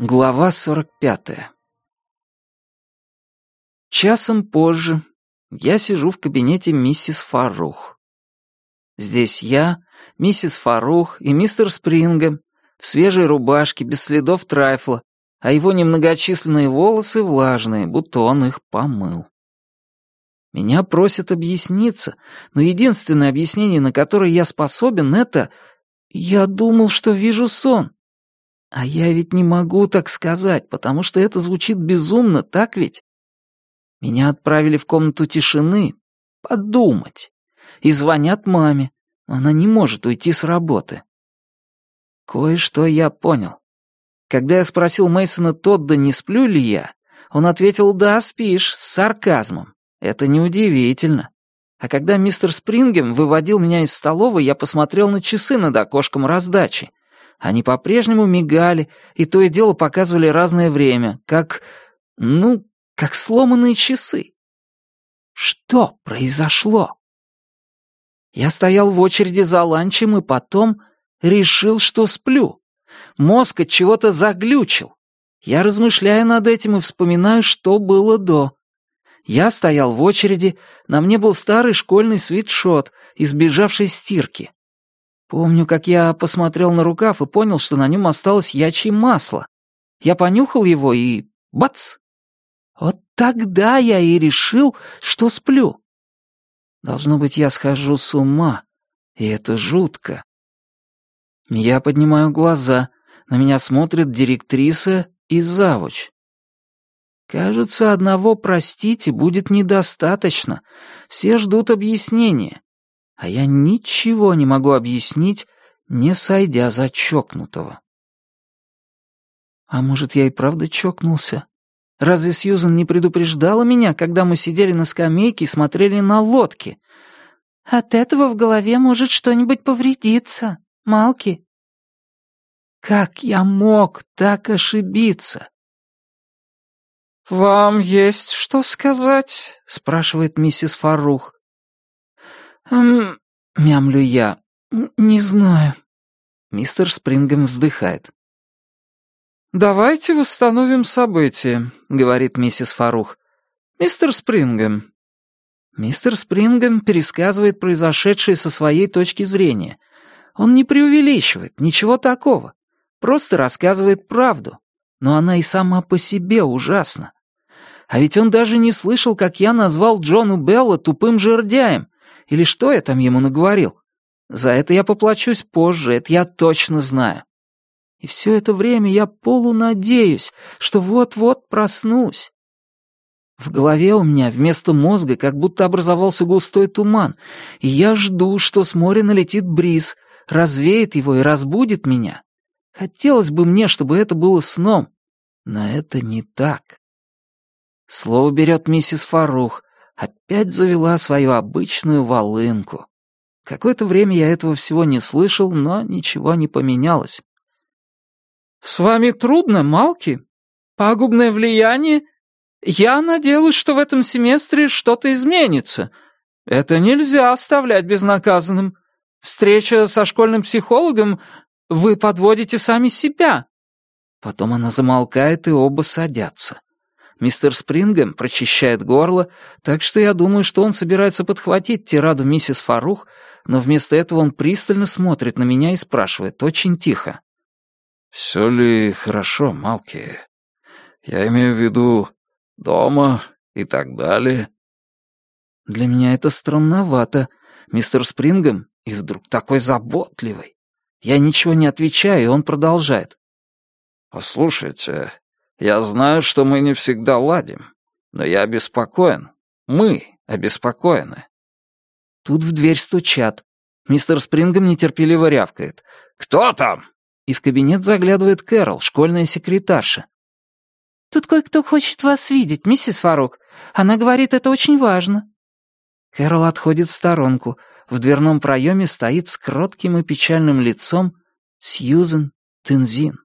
Глава 45. Часом позже я сижу в кабинете миссис Фарух. Здесь я, миссис Фарух и мистер Спрингем в свежей рубашке, без следов трайфла, а его немногочисленные волосы влажные, будто он их помыл. Меня просят объясниться, но единственное объяснение, на которое я способен, это «я думал, что вижу сон». А я ведь не могу так сказать, потому что это звучит безумно, так ведь? Меня отправили в комнату тишины подумать. И звонят маме, она не может уйти с работы. Кое-что я понял. Когда я спросил Мейсона Тодда, не сплю ли я, он ответил «да, спишь», с сарказмом. Это неудивительно. А когда мистер Спрингем выводил меня из столовой, я посмотрел на часы над окошком раздачи. Они по-прежнему мигали, и то и дело показывали разное время, как... ну, как сломанные часы. Что произошло? Я стоял в очереди за ланчем и потом решил, что сплю. Мозг от чего-то заглючил. Я размышляю над этим и вспоминаю, что было до. Я стоял в очереди, на мне был старый школьный свитшот из бежавшей стирки. Помню, как я посмотрел на рукав и понял, что на нем осталось ячье масло. Я понюхал его и... бац! Вот тогда я и решил, что сплю. Должно быть, я схожу с ума, и это жутко. Я поднимаю глаза, на меня смотрят директриса и завуч. Кажется, одного «простите» будет недостаточно. Все ждут объяснения а я ничего не могу объяснить, не сойдя за чокнутого. А может, я и правда чокнулся? Разве Сьюзан не предупреждала меня, когда мы сидели на скамейке и смотрели на лодки? От этого в голове может что-нибудь повредиться, Малки. Как я мог так ошибиться? «Вам есть что сказать?» — спрашивает миссис Фарух. «Эм...» — мямлю я. «Не знаю». Мистер Спрингем вздыхает. «Давайте восстановим события», — говорит миссис Фарух. «Мистер Спрингем». Мистер Спрингем пересказывает произошедшее со своей точки зрения. Он не преувеличивает, ничего такого. Просто рассказывает правду. Но она и сама по себе ужасна. А ведь он даже не слышал, как я назвал Джону Белла тупым жердяем, или что я там ему наговорил? За это я поплачусь позже, это я точно знаю. И все это время я полунадеюсь, что вот-вот проснусь. В голове у меня вместо мозга как будто образовался густой туман, и я жду, что с моря налетит бриз, развеет его и разбудит меня. Хотелось бы мне, чтобы это было сном, но это не так. Слово берет миссис Фарух, опять завела свою обычную волынку. Какое-то время я этого всего не слышал, но ничего не поменялось. «С вами трудно, Малки? Пагубное влияние? Я надеялась, что в этом семестре что-то изменится. Это нельзя оставлять безнаказанным. Встреча со школьным психологом вы подводите сами себя». Потом она замолкает, и оба садятся. Мистер Спрингем прочищает горло, так что я думаю, что он собирается подхватить тираду миссис Фарух, но вместо этого он пристально смотрит на меня и спрашивает очень тихо. «Все ли хорошо, Малки? Я имею в виду дома и так далее». Для меня это странновато. Мистер Спрингем и вдруг такой заботливый. Я ничего не отвечаю, и он продолжает. «Послушайте, я знаю, что мы не всегда ладим, но я обеспокоен. Мы обеспокоены. Тут в дверь стучат. Мистер Спрингом нетерпеливо рявкает. «Кто там?» И в кабинет заглядывает Кэрол, школьная секретарша. «Тут кое-кто хочет вас видеть, миссис Фарук. Она говорит, это очень важно». Кэрол отходит в сторонку. В дверном проеме стоит с кротким и печальным лицом Сьюзен Тензин.